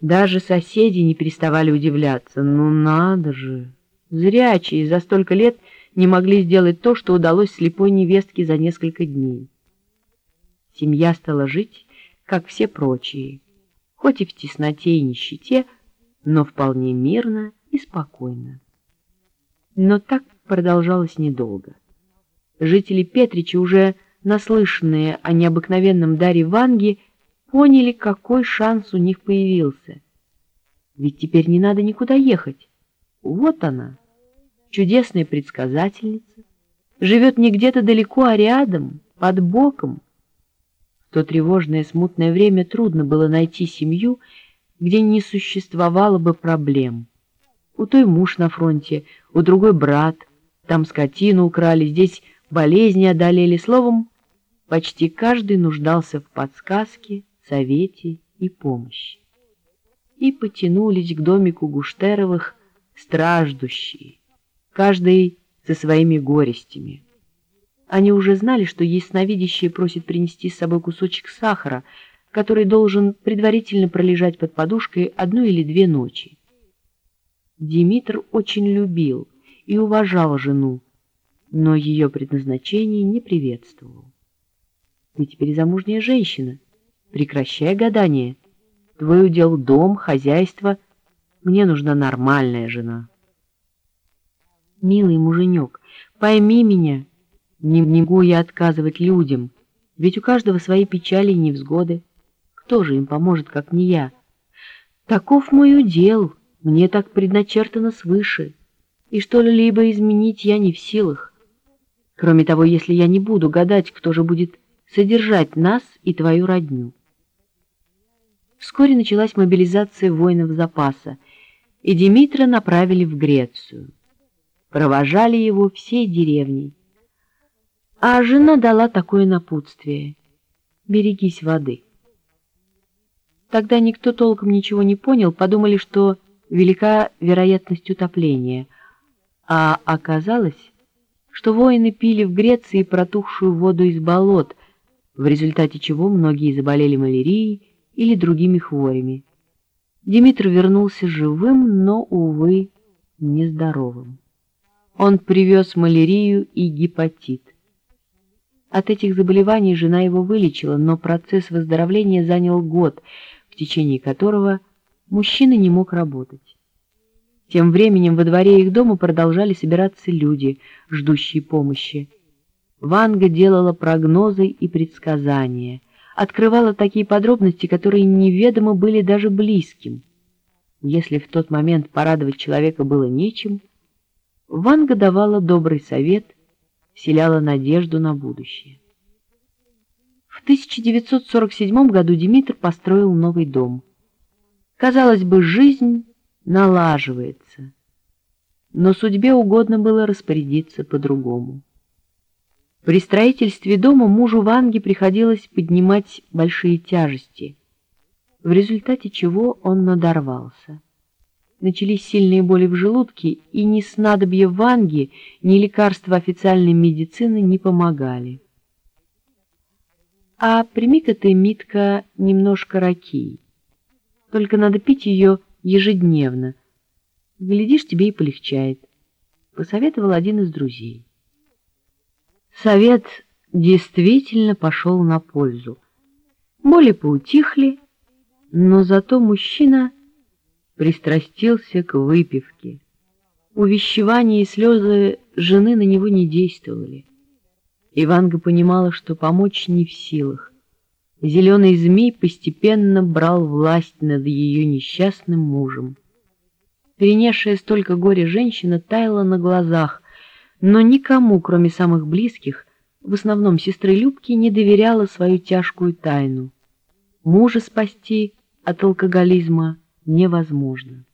Даже соседи не переставали удивляться. Ну надо же! Зрячие за столько лет не могли сделать то, что удалось слепой невестке за несколько дней. Семья стала жить, как все прочие, хоть и в тесноте и нищете, но вполне мирно и спокойно. Но так продолжалось недолго. Жители Петричи, уже наслышанные о необыкновенном даре Ванги, поняли, какой шанс у них появился. Ведь теперь не надо никуда ехать. Вот она, чудесная предсказательница, живет не где-то далеко, а рядом, под боком. В то тревожное смутное время трудно было найти семью, где не существовало бы проблем. У той муж на фронте, у другой брат, там скотину украли, здесь болезни одолели. Словом, почти каждый нуждался в подсказке, совете и помощи. И потянулись к домику Гуштеровых страждущие, каждый со своими горестями. Они уже знали, что ясновидящие просит принести с собой кусочек сахара, который должен предварительно пролежать под подушкой одну или две ночи. Димитр очень любил и уважал жену, но ее предназначение не приветствовал. Ты теперь замужняя женщина, прекращай гадание. Твой удел дом, хозяйство. Мне нужна нормальная жена. Милый муженек, пойми меня, не могу я отказывать людям, ведь у каждого свои печали и невзгоды. Кто же им поможет, как не я? Таков мой удел, мне так предначертано свыше, и что-либо изменить я не в силах. Кроме того, если я не буду гадать, кто же будет содержать нас и твою родню. Вскоре началась мобилизация воинов запаса, и Димитра направили в Грецию. Провожали его всей деревней. А жена дала такое напутствие — берегись воды. Тогда никто толком ничего не понял, подумали, что велика вероятность утопления, а оказалось, что воины пили в Греции протухшую воду из болот, в результате чего многие заболели малярией или другими хворями. Димитр вернулся живым, но, увы, нездоровым. Он привез малярию и гепатит. От этих заболеваний жена его вылечила, но процесс выздоровления занял год, в течение которого мужчина не мог работать. Тем временем во дворе их дома продолжали собираться люди, ждущие помощи. Ванга делала прогнозы и предсказания, открывала такие подробности, которые неведомы были даже близким. Если в тот момент порадовать человека было нечем, Ванга давала добрый совет, вселяла надежду на будущее. В 1947 году Димитр построил новый дом. Казалось бы, жизнь налаживается. Но судьбе угодно было распорядиться по-другому. При строительстве дома мужу Ванги приходилось поднимать большие тяжести, в результате чего он надорвался. Начались сильные боли в желудке, и ни снадобье Ванги, ни лекарства официальной медицины не помогали. А прими-ка ты, Митка, немножко ракии. Только надо пить ее ежедневно. Глядишь, тебе и полегчает, — посоветовал один из друзей. Совет действительно пошел на пользу. Боли поутихли, но зато мужчина пристрастился к выпивке. Увещевания и слезы жены на него не действовали. Иванга понимала, что помочь не в силах. Зеленый змей постепенно брал власть над ее несчастным мужем. Перенесшая столько горя женщина таяла на глазах, но никому, кроме самых близких, в основном сестры Любки, не доверяла свою тяжкую тайну. Мужа спасти от алкоголизма невозможно.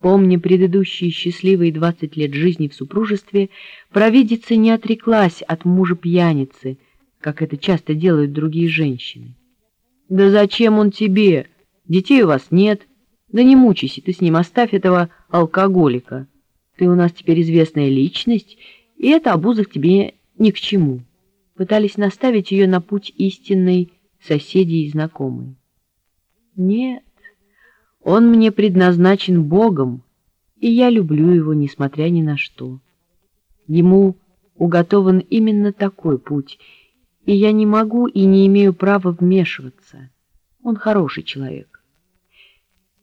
Помня предыдущие счастливые двадцать лет жизни в супружестве, провидица не отреклась от мужа-пьяницы — как это часто делают другие женщины. «Да зачем он тебе? Детей у вас нет. Да не мучайся ты с ним, оставь этого алкоголика. Ты у нас теперь известная личность, и это обуза тебе ни к чему». Пытались наставить ее на путь истинной соседи и знакомые. Нет, Он мне предназначен Богом, и я люблю его, несмотря ни на что. Ему уготован именно такой путь, и я не могу и не имею права вмешиваться. Он хороший человек.